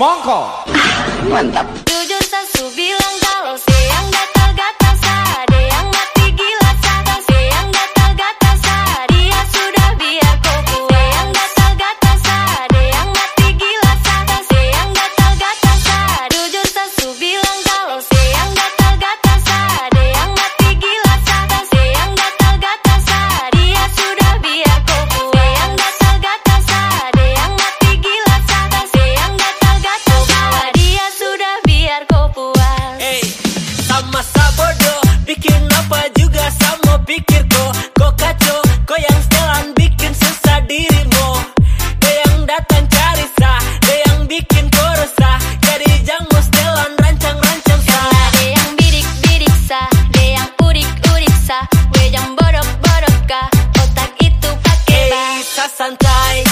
Mongko. Mantap. Jujur bilang Bikin apa juga sama pikir ko. Ko kacau, ko yang setelan bikin susah dirimu. Dia yang datang cari sah Dia yang bikin ko resah. Jadi jangan setelan rancang-rancang sah. Dia yang bidik-bidik sah Dia yang urik-urik sah. Kau yang borok-borok ka Otak itu pakai eh, bah santai.